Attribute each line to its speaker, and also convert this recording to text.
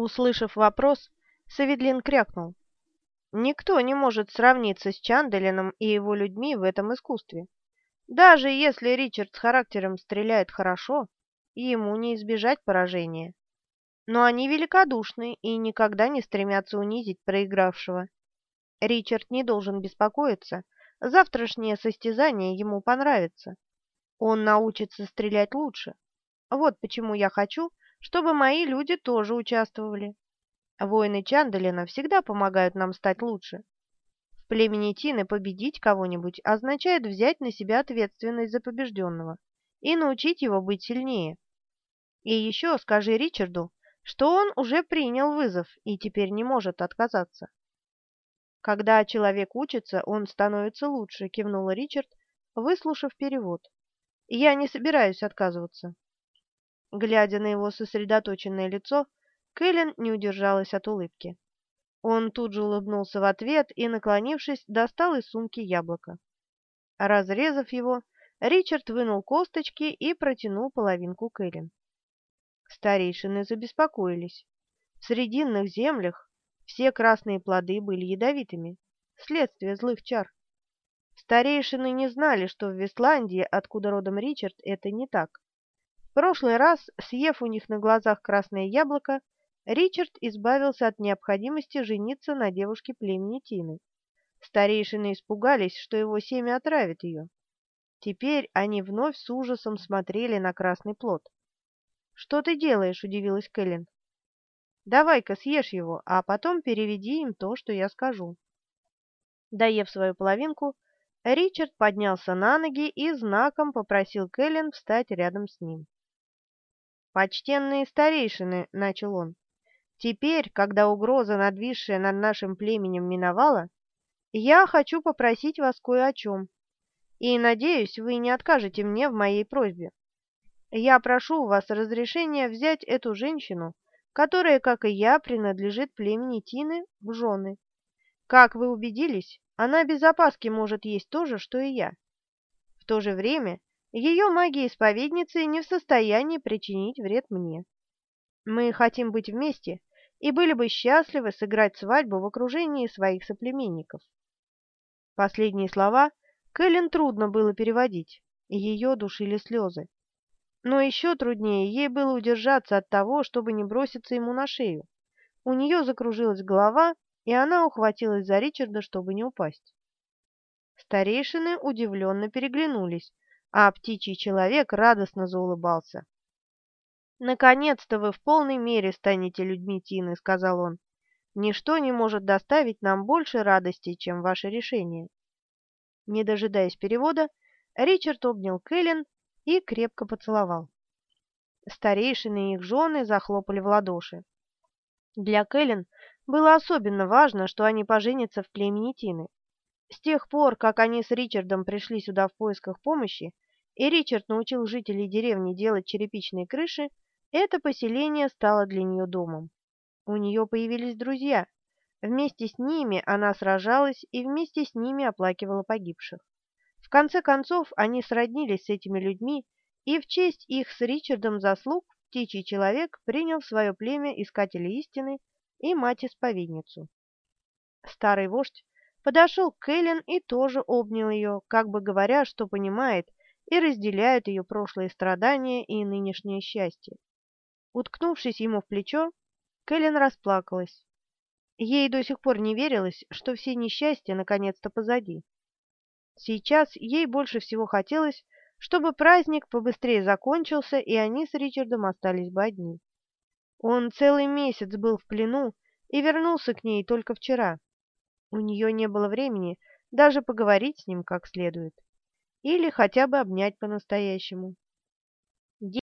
Speaker 1: Услышав вопрос, Саведлин крякнул. Никто не может сравниться с Чанделином и его людьми в этом искусстве. Даже если Ричард с характером стреляет хорошо, ему не избежать поражения. Но они великодушны и никогда не стремятся унизить проигравшего. Ричард не должен беспокоиться, завтрашнее состязание ему понравится. Он научится стрелять лучше. Вот почему я хочу, чтобы мои люди тоже участвовали. Воины Чандалина всегда помогают нам стать лучше. В племени Тины победить кого-нибудь означает взять на себя ответственность за побежденного и научить его быть сильнее. И еще скажи Ричарду, что он уже принял вызов и теперь не может отказаться. Когда человек учится, он становится лучше, кивнул Ричард, выслушав перевод. Я не собираюсь отказываться. Глядя на его сосредоточенное лицо, Кэлен не удержалась от улыбки. Он тут же улыбнулся в ответ и, наклонившись, достал из сумки яблоко. Разрезав его, Ричард вынул косточки и протянул половинку Кэлен. Старейшины забеспокоились. В срединных землях все красные плоды были ядовитыми, следствие злых чар. Старейшины не знали, что в Вестландии, откуда родом Ричард, это не так. В прошлый раз, съев у них на глазах красное яблоко, Ричард избавился от необходимости жениться на девушке племени Тины. Старейшины испугались, что его семя отравит ее. Теперь они вновь с ужасом смотрели на красный плод. «Что ты делаешь?» – удивилась Кэлен. «Давай-ка съешь его, а потом переведи им то, что я скажу». Доев свою половинку, Ричард поднялся на ноги и знаком попросил Кэлен встать рядом с ним. «Почтенные старейшины», — начал он, — «теперь, когда угроза, надвисшая над нашим племенем, миновала, я хочу попросить вас кое о чем, и, надеюсь, вы не откажете мне в моей просьбе. Я прошу у вас разрешения взять эту женщину, которая, как и я, принадлежит племени Тины, в жены. Как вы убедились, она без опаски может есть то же, что и я. В то же время ее магия-исповедницы не в состоянии причинить вред мне. Мы хотим быть вместе и были бы счастливы сыграть свадьбу в окружении своих соплеменников. Последние слова Кэлен трудно было переводить, ее душили слезы. Но еще труднее ей было удержаться от того, чтобы не броситься ему на шею. У нее закружилась голова, и она ухватилась за Ричарда, чтобы не упасть. Старейшины удивленно переглянулись, а птичий человек радостно заулыбался. «Наконец-то вы в полной мере станете людьми Тины», — сказал он. «Ничто не может доставить нам больше радости, чем ваше решение». Не дожидаясь перевода, Ричард обнял Кэлен и крепко поцеловал. Старейшины и их жены захлопали в ладоши. Для Кэлен было особенно важно, что они поженятся в племени Тины. С тех пор, как они с Ричардом пришли сюда в поисках помощи, и Ричард научил жителей деревни делать черепичные крыши, это поселение стало для нее домом. У нее появились друзья. Вместе с ними она сражалась и вместе с ними оплакивала погибших. В конце концов, они сроднились с этими людьми, и в честь их с Ричардом заслуг птичий человек принял в свое племя искателя истины и мать-исповедницу. Старый вождь подошел к Эллен и тоже обнял ее, как бы говоря, что понимает и разделяет ее прошлые страдания и нынешнее счастье. Уткнувшись ему в плечо, Кэлен расплакалась. Ей до сих пор не верилось, что все несчастья наконец-то позади. Сейчас ей больше всего хотелось, чтобы праздник побыстрее закончился, и они с Ричардом остались бы одни. Он целый месяц был в плену и вернулся к ней только вчера. У нее не было времени даже поговорить с ним как следует. Или хотя бы обнять по-настоящему.